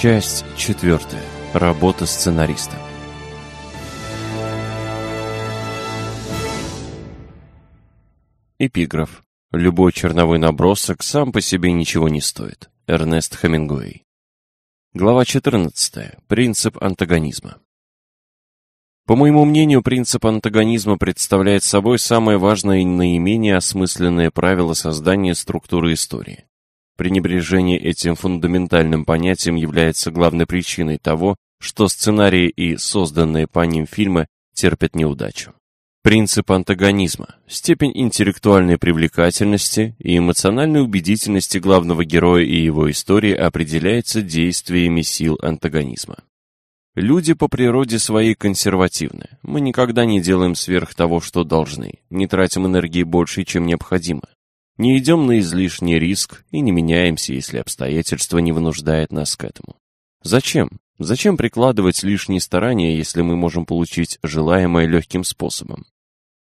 Часть четвертая. Работа сценариста. Эпиграф. Любой черновой набросок сам по себе ничего не стоит. Эрнест Хемингуэй. Глава 14. Принцип антагонизма. По моему мнению, принцип антагонизма представляет собой самое важное и наименее осмысленное правило создания структуры истории. Пренебрежение этим фундаментальным понятием является главной причиной того, что сценарии и созданные по ним фильмы терпят неудачу. Принцип антагонизма, степень интеллектуальной привлекательности и эмоциональной убедительности главного героя и его истории определяется действиями сил антагонизма. Люди по природе своей консервативны. Мы никогда не делаем сверх того, что должны, не тратим энергии больше, чем необходимо. Не идем на излишний риск и не меняемся, если обстоятельства не вынуждают нас к этому. Зачем? Зачем прикладывать лишние старания, если мы можем получить желаемое легким способом?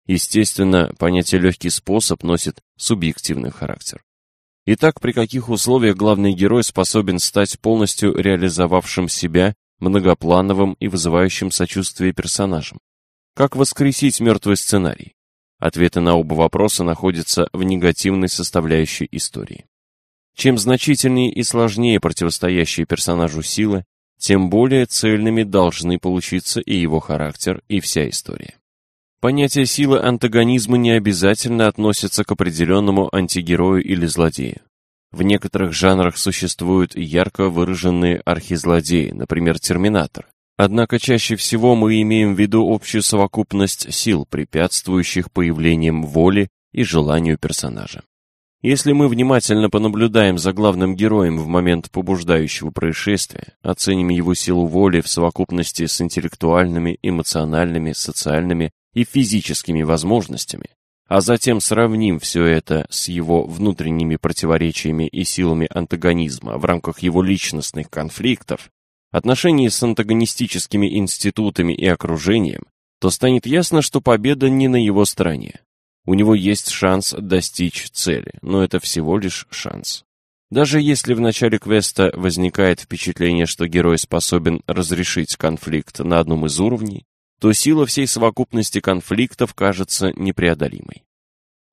Естественно, понятие «легкий способ» носит субъективный характер. Итак, при каких условиях главный герой способен стать полностью реализовавшим себя, многоплановым и вызывающим сочувствие персонажем? Как воскресить мертвый сценарий? Ответы на оба вопроса находятся в негативной составляющей истории. Чем значительнее и сложнее противостоящие персонажу силы, тем более цельными должны получиться и его характер, и вся история. Понятие силы антагонизма не обязательно относится к определенному антигерою или злодею. В некоторых жанрах существуют ярко выраженные архизлодеи, например, Терминатор, Однако чаще всего мы имеем в виду общую совокупность сил, препятствующих появлением воли и желанию персонажа. Если мы внимательно понаблюдаем за главным героем в момент побуждающего происшествия, оценим его силу воли в совокупности с интеллектуальными, эмоциональными, социальными и физическими возможностями, а затем сравним все это с его внутренними противоречиями и силами антагонизма в рамках его личностных конфликтов, отношении с антагонистическими институтами и окружением, то станет ясно, что победа не на его стороне. У него есть шанс достичь цели, но это всего лишь шанс. Даже если в начале квеста возникает впечатление, что герой способен разрешить конфликт на одном из уровней, то сила всей совокупности конфликтов кажется непреодолимой.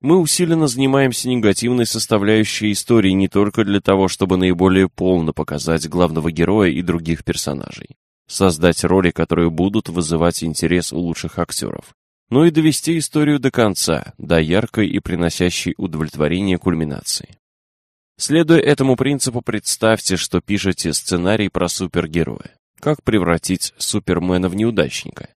Мы усиленно занимаемся негативной составляющей истории не только для того, чтобы наиболее полно показать главного героя и других персонажей, создать роли, которые будут вызывать интерес у лучших актеров, но и довести историю до конца, до яркой и приносящей удовлетворение кульминации. Следуя этому принципу, представьте, что пишете сценарий про супергероя. Как превратить Супермена в неудачника?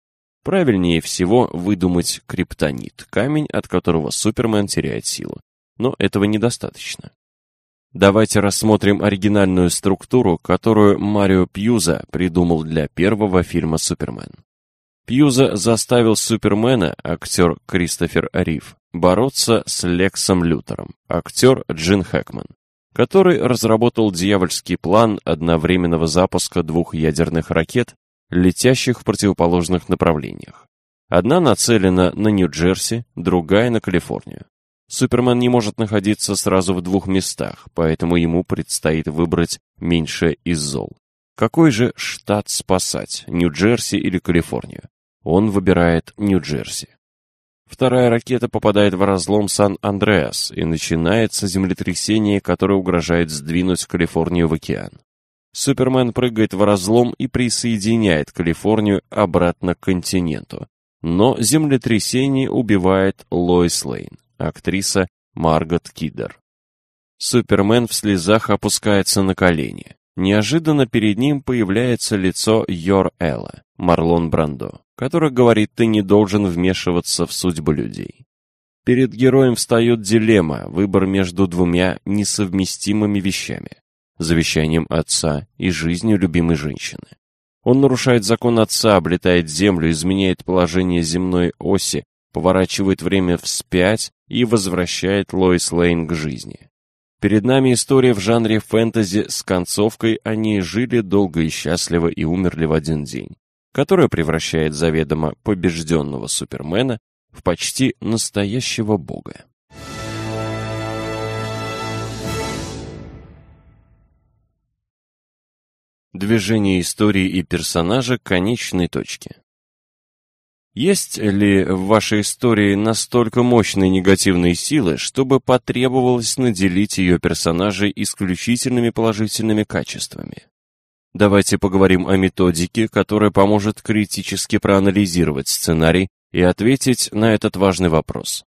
Правильнее всего выдумать криптонит, камень, от которого Супермен теряет силу. Но этого недостаточно. Давайте рассмотрим оригинальную структуру, которую Марио Пьюза придумал для первого фильма «Супермен». Пьюза заставил Супермена, актер Кристофер Рив, бороться с Лексом Лютером, актер Джин Хэкман, который разработал дьявольский план одновременного запуска двух ядерных ракет летящих в противоположных направлениях. Одна нацелена на Нью-Джерси, другая на Калифорнию. Супермен не может находиться сразу в двух местах, поэтому ему предстоит выбрать меньшее из зол. Какой же штат спасать, Нью-Джерси или Калифорнию? Он выбирает Нью-Джерси. Вторая ракета попадает в разлом Сан-Андреас, и начинается землетрясение, которое угрожает сдвинуть Калифорнию в океан. Супермен прыгает в разлом и присоединяет Калифорнию обратно к континенту. Но землетрясение убивает Лоис Лейн, актриса Маргот Киддер. Супермен в слезах опускается на колени. Неожиданно перед ним появляется лицо Йор Элла, Марлон Брандо, который говорит, ты не должен вмешиваться в судьбу людей. Перед героем встает дилемма, выбор между двумя несовместимыми вещами завещанием отца и жизнью любимой женщины. Он нарушает закон отца, облетает землю, изменяет положение земной оси, поворачивает время вспять и возвращает Лоис Лейн к жизни. Перед нами история в жанре фэнтези с концовкой «Они жили долго и счастливо и умерли в один день», которая превращает заведомо побежденного Супермена в почти настоящего бога. Движение истории и персонажа к конечной точке. Есть ли в вашей истории настолько мощные негативные силы, чтобы потребовалось наделить ее персонажей исключительными положительными качествами? Давайте поговорим о методике, которая поможет критически проанализировать сценарий и ответить на этот важный вопрос.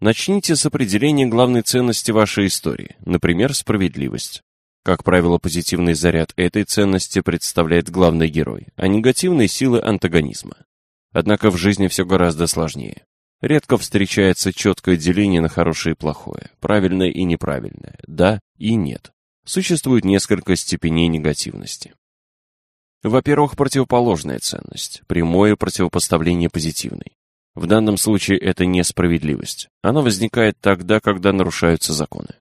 Начните с определения главной ценности вашей истории, например, справедливость. Как правило, позитивный заряд этой ценности представляет главный герой, а негативные силы антагонизма. Однако в жизни все гораздо сложнее. Редко встречается четкое деление на хорошее и плохое, правильное и неправильное, да и нет. Существует несколько степеней негативности. Во-первых, противоположная ценность, прямое противопоставление позитивной. В данном случае это несправедливость. Она возникает тогда, когда нарушаются законы.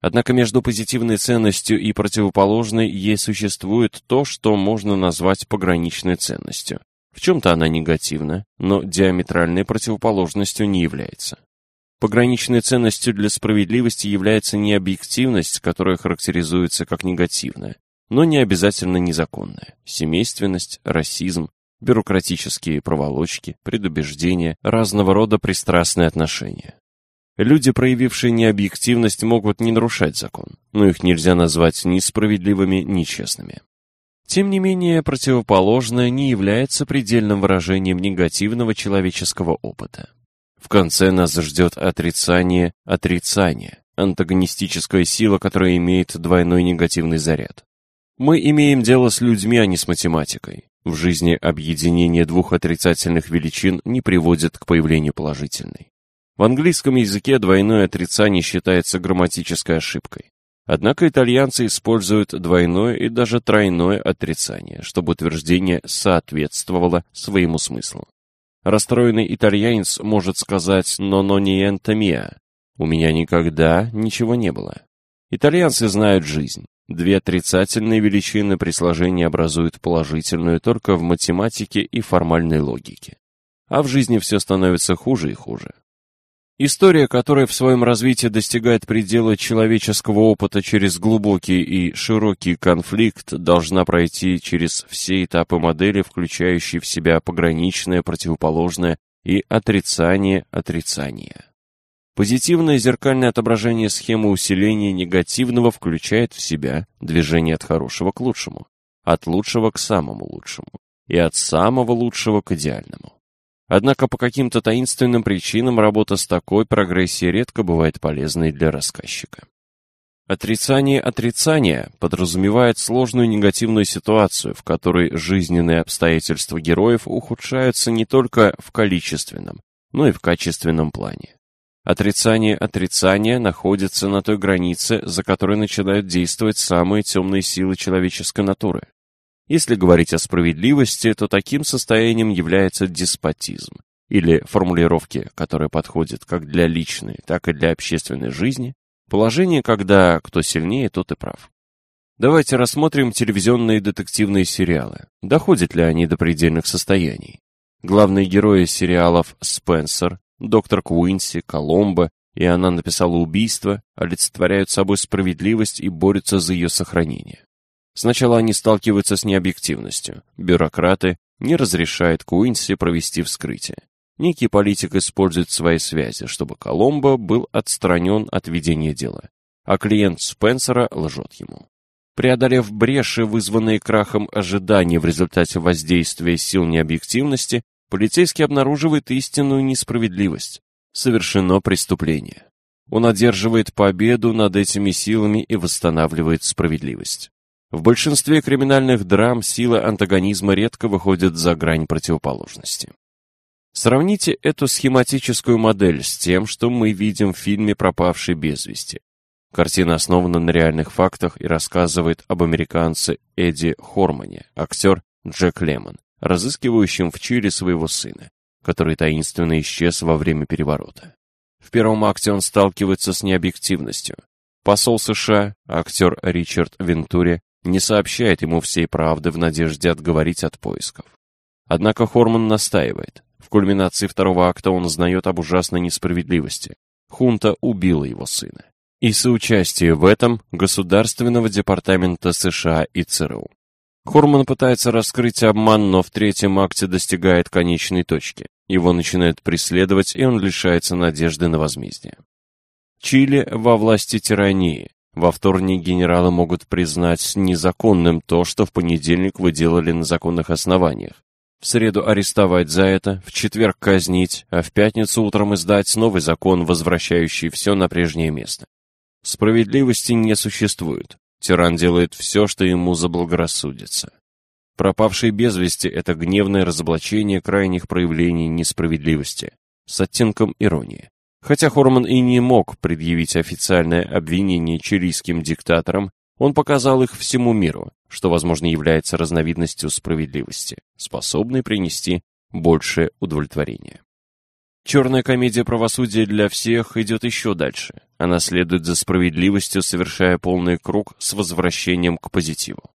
Однако между позитивной ценностью и противоположной ей существует то, что можно назвать пограничной ценностью. В чем-то она негативна, но диаметральной противоположностью не является. Пограничной ценностью для справедливости является не объективность, которая характеризуется как негативная, но не обязательно незаконная. Семейственность, расизм, бюрократические проволочки, предубеждения, разного рода пристрастные отношения. Люди, проявившие необъективность, могут не нарушать закон, но их нельзя назвать ни справедливыми, ни честными. Тем не менее, противоположное не является предельным выражением негативного человеческого опыта. В конце нас ждет отрицание отрицания, антагонистическая сила, которая имеет двойной негативный заряд. Мы имеем дело с людьми, а не с математикой. В жизни объединение двух отрицательных величин не приводит к появлению положительной. В английском языке двойное отрицание считается грамматической ошибкой. Однако итальянцы используют двойное и даже тройное отрицание, чтобы утверждение соответствовало своему смыслу. Расстроенный итальянец может сказать «но но niente mia» «У меня никогда ничего не было». Итальянцы знают жизнь. Две отрицательные величины при сложении образуют положительную только в математике и формальной логике. А в жизни все становится хуже и хуже. История, которая в своем развитии достигает предела человеческого опыта через глубокий и широкий конфликт, должна пройти через все этапы модели, включающие в себя пограничное, противоположное и отрицание отрицания. Позитивное зеркальное отображение схемы усиления негативного включает в себя движение от хорошего к лучшему, от лучшего к самому лучшему и от самого лучшего к идеальному. Однако по каким-то таинственным причинам работа с такой прогрессией редко бывает полезной для рассказчика. Отрицание отрицания подразумевает сложную негативную ситуацию, в которой жизненные обстоятельства героев ухудшаются не только в количественном, но и в качественном плане. Отрицание отрицания находится на той границе, за которой начинают действовать самые темные силы человеческой натуры. Если говорить о справедливости, то таким состоянием является деспотизм, или формулировки, которые подходят как для личной, так и для общественной жизни, положение, когда кто сильнее, тот и прав. Давайте рассмотрим телевизионные детективные сериалы. Доходят ли они до предельных состояний? Главные герои сериалов «Спенсер», «Доктор Куинси», «Коломбо» и «Она написала убийство» олицетворяют собой справедливость и борются за ее сохранение. Сначала они сталкиваются с необъективностью. Бюрократы не разрешают Куинси провести вскрытие. Некий политик использует свои связи, чтобы Коломбо был отстранен от ведения дела, а клиент Спенсера лжет ему. Преодолев бреши, вызванные крахом ожидания в результате воздействия сил необъективности, полицейский обнаруживает истинную несправедливость. Совершено преступление. Он одерживает победу над этими силами и восстанавливает справедливость. В большинстве криминальных драм сила антагонизма редко выходит за грань противоположности. Сравните эту схематическую модель с тем, что мы видим в фильме «Пропавший без вести». Картина основана на реальных фактах и рассказывает об американце Эдди Хормане, актер Джек Лемон, разыскивающем в Чили своего сына, который таинственно исчез во время переворота. В первом акте он сталкивается с необъективностью. Посол США, актер Ричард Вентури, не сообщает ему всей правды в надежде отговорить от поисков. Однако Хорман настаивает. В кульминации второго акта он узнает об ужасной несправедливости. Хунта убила его сына. И соучастие в этом Государственного департамента США и ЦРУ. Хорман пытается раскрыть обман, но в третьем акте достигает конечной точки. Его начинают преследовать, и он лишается надежды на возмездие. Чили во власти тирании. Во вторник генералы могут признать незаконным то, что в понедельник вы делали на законных основаниях. В среду арестовать за это, в четверг казнить, а в пятницу утром издать новый закон, возвращающий все на прежнее место. Справедливости не существует. Тиран делает все, что ему заблагорассудится. Пропавший без вести — это гневное разоблачение крайних проявлений несправедливости с оттенком иронии. Хотя Хорман и не мог предъявить официальное обвинение чилийским диктаторам, он показал их всему миру, что, возможно, является разновидностью справедливости, способной принести большее удовлетворение. Черная комедия правосудия для всех идет еще дальше. Она следует за справедливостью, совершая полный круг с возвращением к позитиву.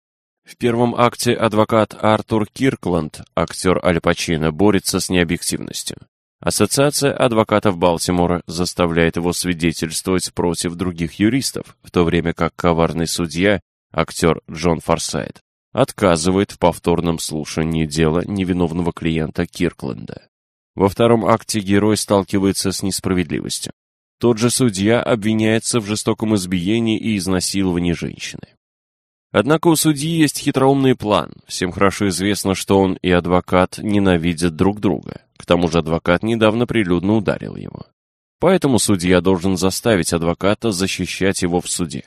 В первом акте адвокат Артур Киркланд, актер Аль Пачино, борется с необъективностью. Ассоциация адвокатов Балтимора заставляет его свидетельствовать против других юристов, в то время как коварный судья, актер Джон Форсайт, отказывает в повторном слушании дела невиновного клиента Киркленда. Во втором акте герой сталкивается с несправедливостью. Тот же судья обвиняется в жестоком избиении и изнасиловании женщины. Однако у судьи есть хитроумный план. Всем хорошо известно, что он и адвокат ненавидят друг друга. К тому же адвокат недавно прилюдно ударил его. Поэтому судья должен заставить адвоката защищать его в суде.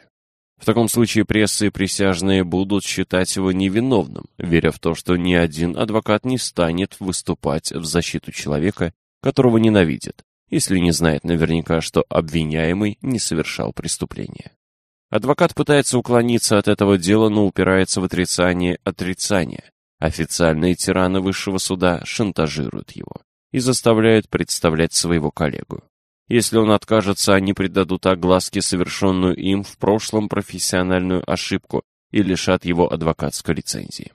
В таком случае пресса и присяжные будут считать его невиновным, веря в то, что ни один адвокат не станет выступать в защиту человека, которого ненавидит, если не знает наверняка, что обвиняемый не совершал преступления. Адвокат пытается уклониться от этого дела, но упирается в отрицание отрицания. Официальные тираны высшего суда шантажируют его и заставляют представлять своего коллегу. Если он откажется, они придадут огласке совершенную им в прошлом профессиональную ошибку и лишат его адвокатской лицензии.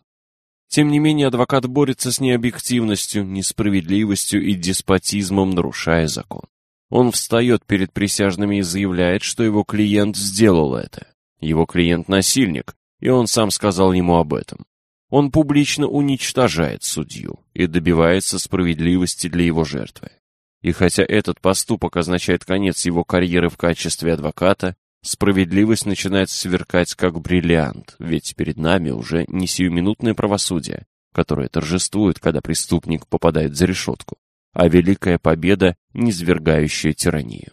Тем не менее, адвокат борется с необъективностью, несправедливостью и деспотизмом, нарушая закон. Он встает перед присяжными и заявляет, что его клиент сделал это. Его клиент насильник, и он сам сказал ему об этом. Он публично уничтожает судью и добивается справедливости для его жертвы. И хотя этот поступок означает конец его карьеры в качестве адвоката, справедливость начинает сверкать как бриллиант, ведь перед нами уже не сиюминутное правосудие, которое торжествует, когда преступник попадает за решетку, а великая победа, низвергающая тиранию.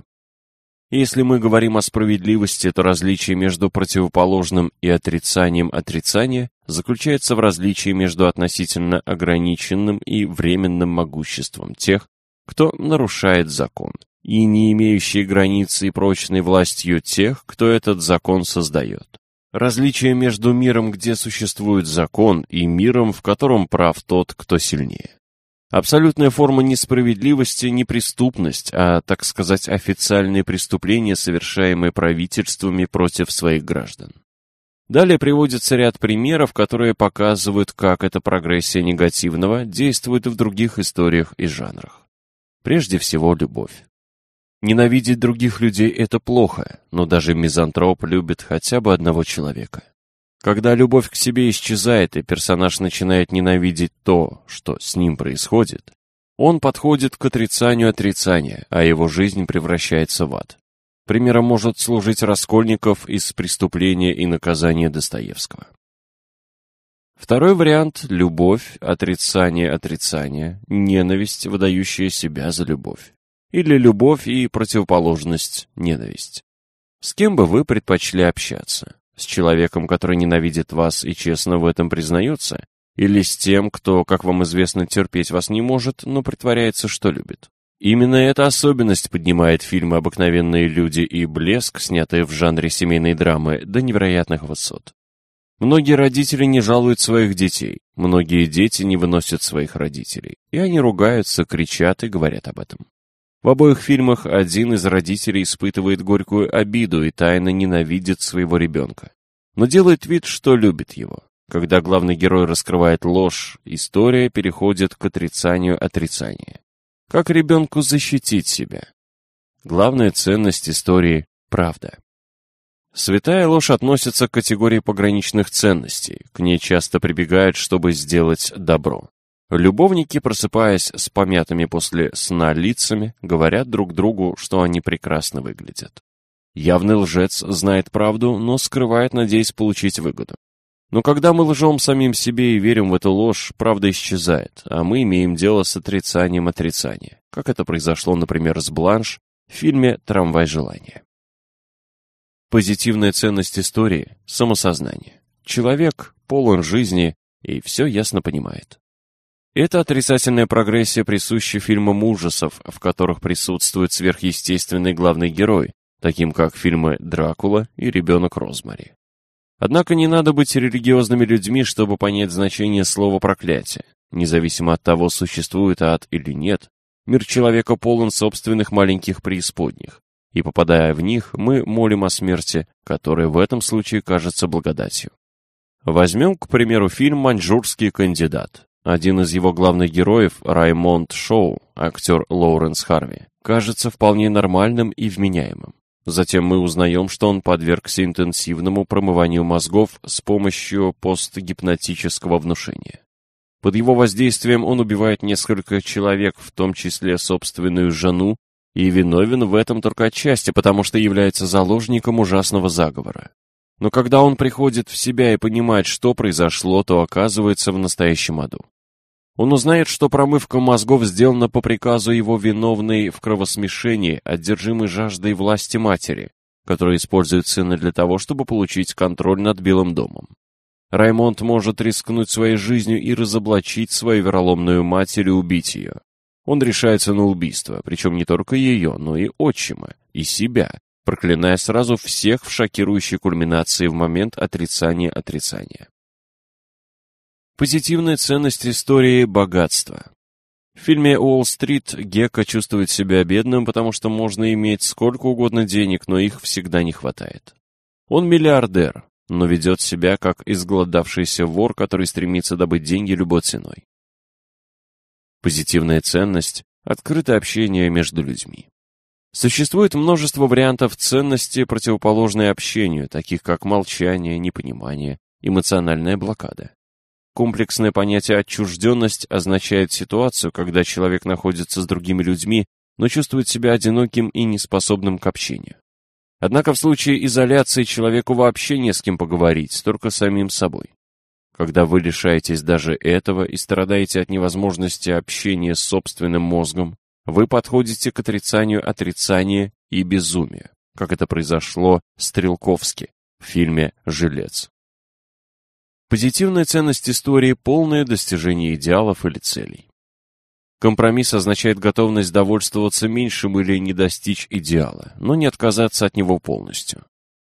Если мы говорим о справедливости, то различие между противоположным и отрицанием отрицания заключается в различии между относительно ограниченным и временным могуществом тех, кто нарушает закон, и не имеющие границы и прочной властью тех, кто этот закон создает. Различие между миром, где существует закон, и миром, в котором прав тот, кто сильнее. Абсолютная форма несправедливости не преступность, а, так сказать, официальные преступления, совершаемые правительствами против своих граждан. Далее приводится ряд примеров, которые показывают, как эта прогрессия негативного действует в других историях и жанрах. Прежде всего, любовь. Ненавидеть других людей – это плохо, но даже мизантроп любит хотя бы одного человека. Когда любовь к себе исчезает, и персонаж начинает ненавидеть то, что с ним происходит, он подходит к отрицанию отрицания, а его жизнь превращается в ад. Примером может служить Раскольников из «Преступления и наказания Достоевского». Второй вариант – любовь, отрицание отрицания, ненависть, выдающая себя за любовь. Или любовь и противоположность – ненависть. С кем бы вы предпочли общаться? С человеком, который ненавидит вас и честно в этом признается? Или с тем, кто, как вам известно, терпеть вас не может, но притворяется, что любит? Именно эта особенность поднимает фильмы «Обыкновенные люди» и «Блеск», снятые в жанре семейной драмы, до невероятных высот. Многие родители не жалуют своих детей, многие дети не выносят своих родителей, и они ругаются, кричат и говорят об этом. В обоих фильмах один из родителей испытывает горькую обиду и тайно ненавидит своего ребенка, но делает вид, что любит его. Когда главный герой раскрывает ложь, история переходит к отрицанию отрицания. Как ребенку защитить себя? Главная ценность истории – правда. Святая ложь относится к категории пограничных ценностей, к ней часто прибегают, чтобы сделать добро. Любовники, просыпаясь с помятыми после сна лицами, говорят друг другу, что они прекрасно выглядят. Явный лжец знает правду, но скрывает, надеясь получить выгоду. Но когда мы лжем самим себе и верим в эту ложь, правда исчезает, а мы имеем дело с отрицанием отрицания, как это произошло, например, с Бланш в фильме «Трамвай желания». Позитивная ценность истории – самосознание. Человек полон жизни и все ясно понимает. Эта отрицательная прогрессия присуща фильмам ужасов, в которых присутствует сверхъестественный главный герой, таким как фильмы «Дракула» и «Ребенок Розмари». Однако не надо быть религиозными людьми, чтобы понять значение слова «проклятие». Независимо от того, существует ад или нет, мир человека полон собственных маленьких преисподних, и попадая в них, мы молим о смерти, которая в этом случае кажется благодатью. Возьмем, к примеру, фильм «Маньчжурский кандидат». Один из его главных героев, Раймонд Шоу, актер Лоуренс Харви, кажется вполне нормальным и вменяемым. Затем мы узнаем, что он подвергся интенсивному промыванию мозгов с помощью постгипнотического внушения. Под его воздействием он убивает несколько человек, в том числе собственную жену, и виновен в этом только отчасти, потому что является заложником ужасного заговора. Но когда он приходит в себя и понимает, что произошло, то оказывается в настоящем аду. Он узнает, что промывка мозгов сделана по приказу его виновной в кровосмешении, одержимой жаждой власти матери, которая использует сына для того, чтобы получить контроль над Белым домом. Раймонд может рискнуть своей жизнью и разоблачить свою вероломную мать или убить ее. Он решается на убийство, причем не только ее, но и отчима, и себя, проклиная сразу всех в шокирующей кульминации в момент отрицания отрицания. Позитивная ценность истории – богатство. В фильме «Уолл-стрит» Гекка чувствует себя бедным, потому что можно иметь сколько угодно денег, но их всегда не хватает. Он миллиардер, но ведет себя как изголодавшийся вор, который стремится добыть деньги любой ценой. Позитивная ценность – открытое общение между людьми. Существует множество вариантов ценности, противоположной общению, таких как молчание, непонимание, эмоциональная блокада. Комплексное понятие «отчужденность» означает ситуацию, когда человек находится с другими людьми, но чувствует себя одиноким и неспособным к общению. Однако в случае изоляции человеку вообще не с кем поговорить, только самим собой. Когда вы лишаетесь даже этого и страдаете от невозможности общения с собственным мозгом, вы подходите к отрицанию отрицания и безумия, как это произошло Стрелковски в фильме «Жилец». Позитивная ценность истории – полное достижение идеалов или целей. Компромисс означает готовность довольствоваться меньшим или не достичь идеала, но не отказаться от него полностью.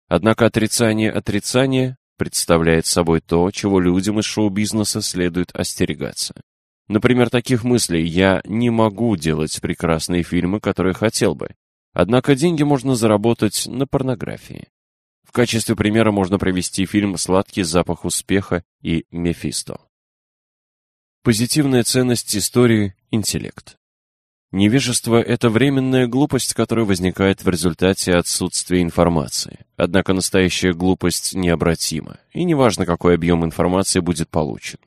Однако отрицание отрицания представляет собой то, чего людям из шоу-бизнеса следует остерегаться. Например, таких мыслей «я не могу делать прекрасные фильмы, которые хотел бы», однако деньги можно заработать на порнографии. В качестве примера можно привести фильм «Сладкий запах успеха» и «Мефисто». Позитивная ценность истории – интеллект. Невежество – это временная глупость, которая возникает в результате отсутствия информации. Однако настоящая глупость необратима, и неважно, какой объем информации будет получен.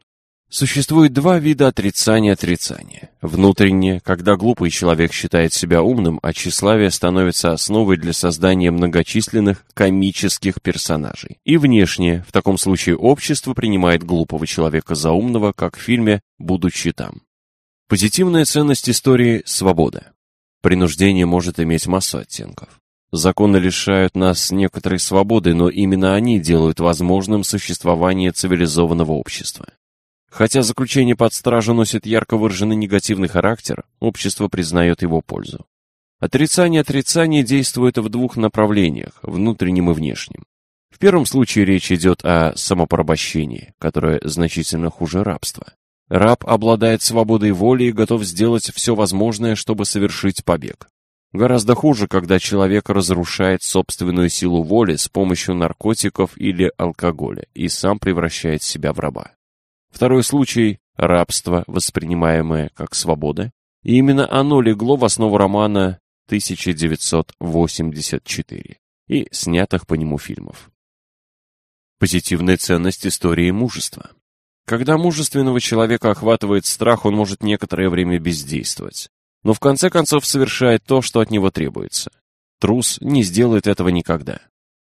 Существует два вида отрицания отрицания. Внутреннее, когда глупый человек считает себя умным, а тщеславие становится основой для создания многочисленных комических персонажей. И внешнее, в таком случае общество принимает глупого человека за умного, как в фильме «Будучи там». Позитивная ценность истории – свобода. Принуждение может иметь массу оттенков. Законы лишают нас некоторой свободы, но именно они делают возможным существование цивилизованного общества. Хотя заключение под стражу носит ярко выраженный негативный характер, общество признает его пользу. Отрицание отрицания действует в двух направлениях, внутреннем и внешнем. В первом случае речь идет о самопорабощении, которое значительно хуже рабства. Раб обладает свободой воли и готов сделать все возможное, чтобы совершить побег. Гораздо хуже, когда человек разрушает собственную силу воли с помощью наркотиков или алкоголя и сам превращает себя в раба. Второй случай – рабство, воспринимаемое как свобода, и именно оно легло в основу романа 1984 и снятых по нему фильмов. Позитивная ценность истории мужества. Когда мужественного человека охватывает страх, он может некоторое время бездействовать. Но в конце концов совершает то, что от него требуется. Трус не сделает этого никогда.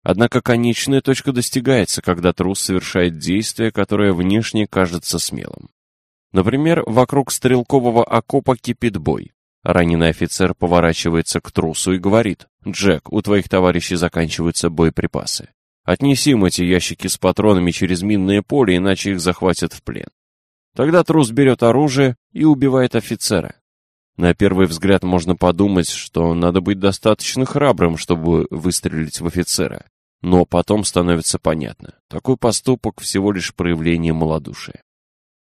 Однако конечная точка достигается, когда трус совершает действие, которое внешне кажется смелым. Например, вокруг стрелкового окопа кипит бой. Раненый офицер поворачивается к трусу и говорит, «Джек, у твоих товарищей заканчиваются боеприпасы. Отнеси им эти ящики с патронами через минное поле, иначе их захватят в плен». Тогда трус берет оружие и убивает офицера. На первый взгляд можно подумать, что надо быть достаточно храбрым, чтобы выстрелить в офицера. Но потом становится понятно, такой поступок всего лишь проявление малодушия.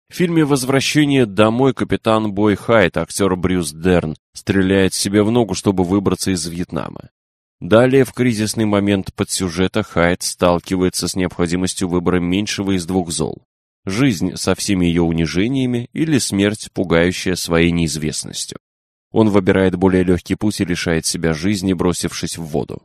В фильме «Возвращение домой» капитан Бой Хайт, актер Брюс Дерн, стреляет себе в ногу, чтобы выбраться из Вьетнама. Далее, в кризисный момент подсюжета, Хайт сталкивается с необходимостью выбора меньшего из двух зол. Жизнь со всеми ее унижениями или смерть, пугающая своей неизвестностью. Он выбирает более легкий путь и лишает себя жизни, бросившись в воду.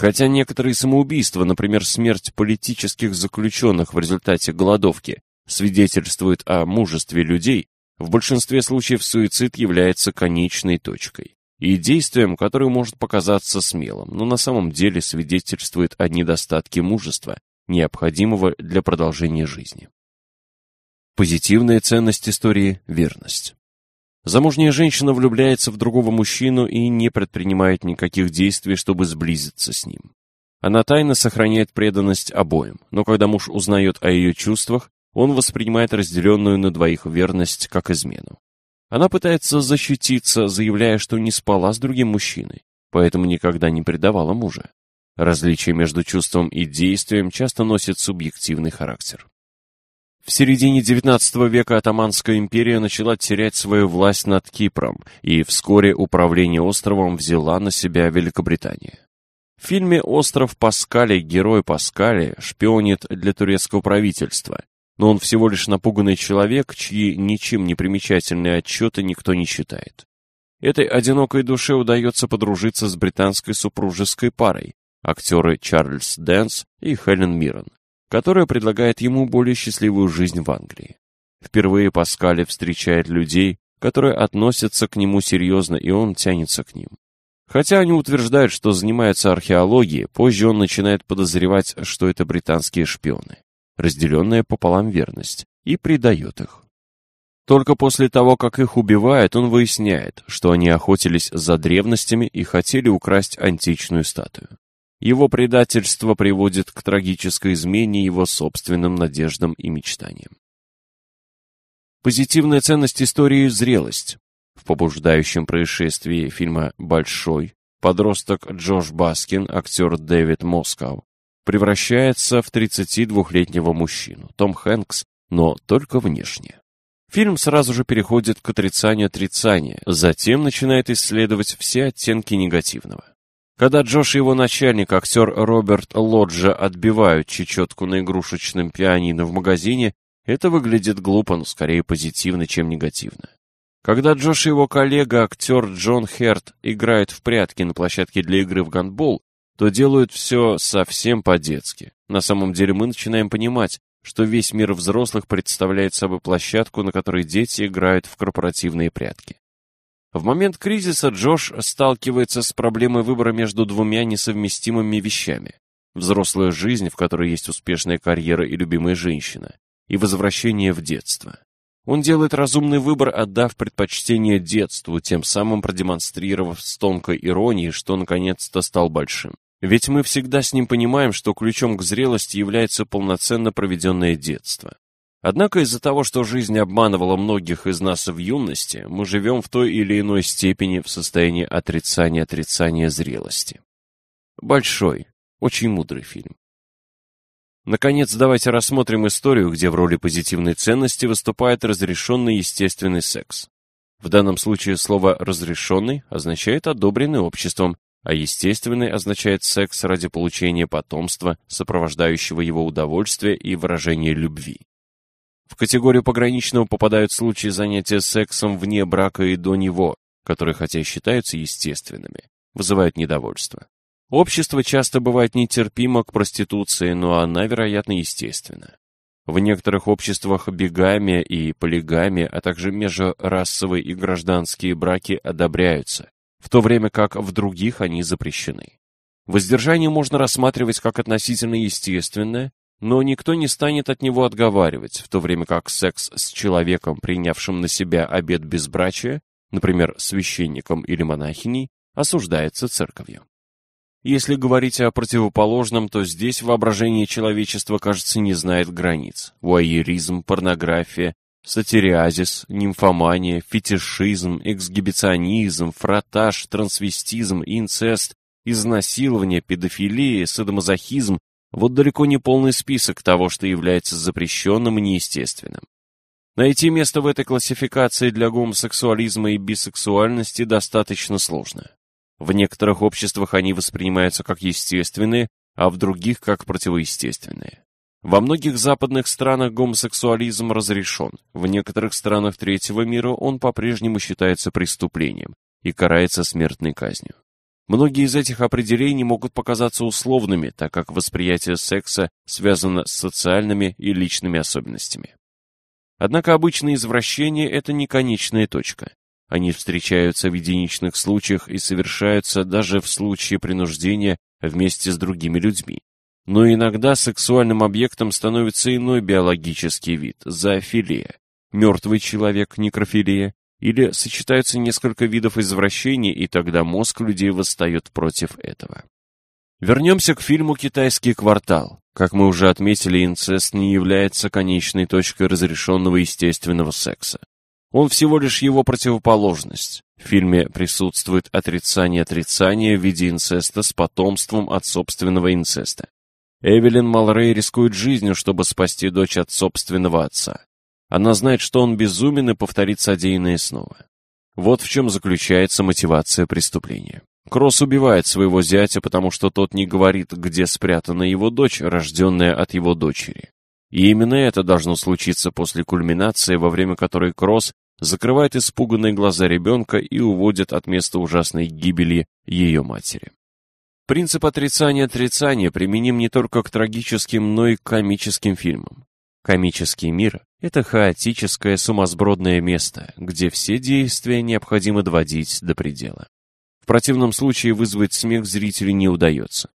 Хотя некоторые самоубийства, например, смерть политических заключенных в результате голодовки, свидетельствует о мужестве людей, в большинстве случаев суицид является конечной точкой и действием, которое может показаться смелым, но на самом деле свидетельствует о недостатке мужества, необходимого для продолжения жизни. Позитивная ценность истории – верность. Замужняя женщина влюбляется в другого мужчину и не предпринимает никаких действий, чтобы сблизиться с ним. Она тайно сохраняет преданность обоим, но когда муж узнает о ее чувствах, он воспринимает разделенную на двоих верность как измену. Она пытается защититься, заявляя, что не спала с другим мужчиной, поэтому никогда не предавала мужа. Различие между чувством и действием часто носит субъективный характер. В середине XIX века Атаманская империя начала терять свою власть над Кипром, и вскоре управление островом взяла на себя Великобритания. В фильме «Остров Паскали» герой Паскали шпионит для турецкого правительства но он всего лишь напуганный человек, чьи ничем не примечательные отчеты никто не читает. Этой одинокой душе удается подружиться с британской супружеской парой, актеры Чарльз Дэнс и Хелен Миррен, которая предлагает ему более счастливую жизнь в Англии. Впервые Паскале встречает людей, которые относятся к нему серьезно, и он тянется к ним. Хотя они утверждают, что занимаются археологией, позже он начинает подозревать, что это британские шпионы разделенная пополам верность, и предает их. Только после того, как их убивает, он выясняет, что они охотились за древностями и хотели украсть античную статую. Его предательство приводит к трагической измене его собственным надеждам и мечтаниям. Позитивная ценность истории – зрелость. В побуждающем происшествии фильма «Большой» подросток Джош Баскин, актер Дэвид Москау, превращается в 32-летнего мужчину, Том Хэнкс, но только внешне. Фильм сразу же переходит к отрицанию отрицания, затем начинает исследовать все оттенки негативного. Когда Джош и его начальник, актер Роберт Лоджа, отбивают чечетку на игрушечном пианино в магазине, это выглядит глупо, но скорее позитивно, чем негативно. Когда Джош и его коллега, актер Джон Херт, играют в прятки на площадке для игры в гандбол, то делают все совсем по-детски. На самом деле мы начинаем понимать, что весь мир взрослых представляет собой площадку, на которой дети играют в корпоративные прятки. В момент кризиса Джош сталкивается с проблемой выбора между двумя несовместимыми вещами. Взрослая жизнь, в которой есть успешная карьера и любимая женщина, и возвращение в детство. Он делает разумный выбор, отдав предпочтение детству, тем самым продемонстрировав с тонкой иронией, что наконец-то стал большим. Ведь мы всегда с ним понимаем, что ключом к зрелости является полноценно проведенное детство. Однако из-за того, что жизнь обманывала многих из нас в юности, мы живем в той или иной степени в состоянии отрицания-отрицания зрелости. Большой, очень мудрый фильм. Наконец, давайте рассмотрим историю, где в роли позитивной ценности выступает разрешенный естественный секс. В данном случае слово «разрешенный» означает «одобренный обществом», а естественный означает секс ради получения потомства, сопровождающего его удовольствие и выражения любви. В категорию пограничного попадают случаи занятия сексом вне брака и до него, которые хотя и считаются естественными, вызывают недовольство. Общество часто бывает нетерпимо к проституции, но она, вероятно, естественна. В некоторых обществах бигамия и полигамия, а также межрасовые и гражданские браки одобряются, в то время как в других они запрещены. Воздержание можно рассматривать как относительно естественное, но никто не станет от него отговаривать, в то время как секс с человеком, принявшим на себя обет безбрачия, например, священником или монахиней, осуждается церковью. Если говорить о противоположном, то здесь воображение человечества, кажется, не знает границ. Вуайеризм, порнография, сатириазис, нимфомания, фетишизм, эксгибиционизм, фротаж, трансвестизм, инцест, изнасилование, педофилия, садомазохизм – вот далеко не полный список того, что является запрещенным и неестественным. Найти место в этой классификации для гомосексуализма и бисексуальности достаточно сложно. В некоторых обществах они воспринимаются как естественные, а в других как противоестественные. Во многих западных странах гомосексуализм разрешен, в некоторых странах третьего мира он по-прежнему считается преступлением и карается смертной казнью. Многие из этих определений могут показаться условными, так как восприятие секса связано с социальными и личными особенностями. Однако обычные извращения – это не конечная точка. Они встречаются в единичных случаях и совершаются даже в случае принуждения вместе с другими людьми. Но иногда сексуальным объектом становится иной биологический вид – зоофилия, мертвый человек – некрофилия, или сочетаются несколько видов извращений, и тогда мозг людей восстает против этого. Вернемся к фильму «Китайский квартал». Как мы уже отметили, инцест не является конечной точкой разрешенного естественного секса. Он всего лишь его противоположность. В фильме присутствует отрицание отрицания в виде инцеста с потомством от собственного инцеста. Эвелин Малрей рискует жизнью, чтобы спасти дочь от собственного отца. Она знает, что он безумен и повторит содеянное снова. Вот в чем заключается мотивация преступления. Кросс убивает своего зятя, потому что тот не говорит, где спрятана его дочь, рожденная от его дочери. И именно это должно случиться после кульминации, во время которой Кросс закрывает испуганные глаза ребенка и уводит от места ужасной гибели ее матери. Принцип отрицания отрицания применим не только к трагическим, но и к комическим фильмам. Комический мир – это хаотическое сумасбродное место, где все действия необходимо доводить до предела. В противном случае вызвать смех зрителей не удается.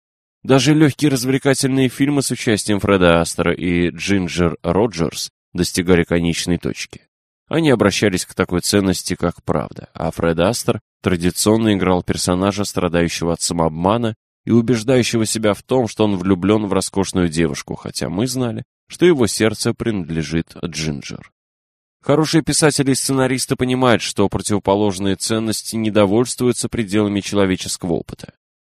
Даже легкие развлекательные фильмы с участием Фреда Астера и Джинджер Роджерс достигали конечной точки. Они обращались к такой ценности, как правда, а Фред Астер традиционно играл персонажа, страдающего от самообмана и убеждающего себя в том, что он влюблен в роскошную девушку, хотя мы знали, что его сердце принадлежит Джинджер. Хорошие писатели и сценаристы понимают, что противоположные ценности недовольствуются пределами человеческого опыта.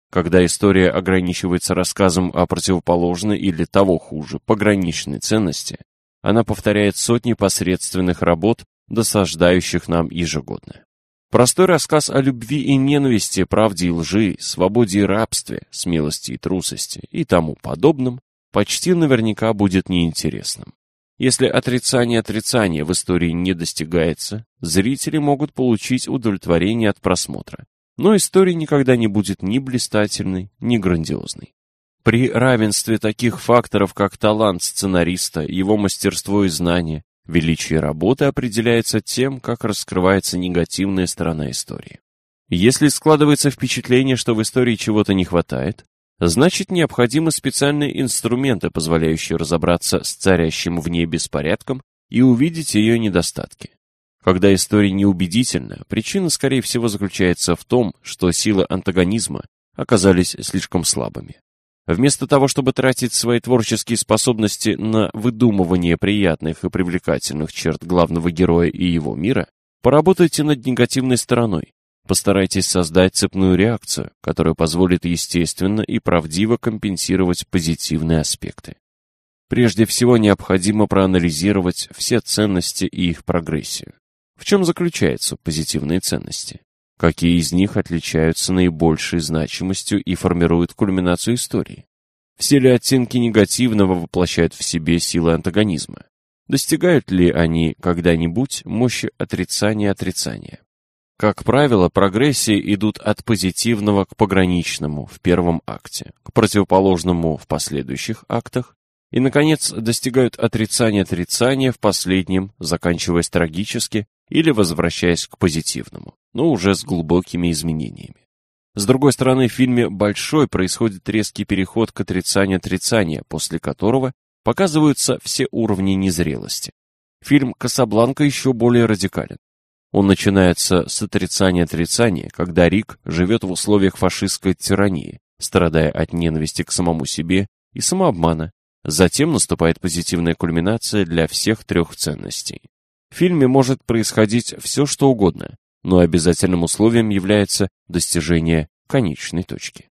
Когда история ограничивается рассказом о противоположной или того хуже, пограничной ценности, она повторяет сотни посредственных работ, досаждающих нам ежегодно. Простой рассказ о любви и ненависти, правде и лжи, свободе и рабстве, смелости и трусости и тому подобном почти наверняка будет неинтересным. Если отрицание отрицания в истории не достигается, зрители могут получить удовлетворение от просмотра, но история никогда не будет ни блистательной, ни грандиозной. При равенстве таких факторов, как талант сценариста, его мастерство и знания, величие работы определяется тем, как раскрывается негативная сторона истории. Если складывается впечатление, что в истории чего-то не хватает, значит необходимы специальные инструменты, позволяющие разобраться с царящим в ней беспорядком и увидеть ее недостатки. Когда история неубедительна, причина, скорее всего, заключается в том, что силы антагонизма оказались слишком слабыми. Вместо того, чтобы тратить свои творческие способности на выдумывание приятных и привлекательных черт главного героя и его мира, поработайте над негативной стороной. Постарайтесь создать цепную реакцию, которая позволит естественно и правдиво компенсировать позитивные аспекты. Прежде всего необходимо проанализировать все ценности и их прогрессию. В чем заключаются позитивные ценности? Какие из них отличаются наибольшей значимостью и формируют кульминацию истории? Все ли оттенки негативного воплощают в себе силы антагонизма? Достигают ли они когда-нибудь мощи отрицания отрицания? Как правило, прогрессии идут от позитивного к пограничному в первом акте, к противоположному в последующих актах, и, наконец, достигают отрицания-отрицания в последнем, заканчиваясь трагически или возвращаясь к позитивному, но уже с глубокими изменениями. С другой стороны, в фильме «Большой» происходит резкий переход к отрицанию-отрицания, после которого показываются все уровни незрелости. Фильм «Касабланка» еще более радикален. Он начинается с отрицания-отрицания, когда Рик живет в условиях фашистской тирании, страдая от ненависти к самому себе и самообмана. Затем наступает позитивная кульминация для всех трех ценностей. В фильме может происходить все, что угодно, но обязательным условием является достижение конечной точки.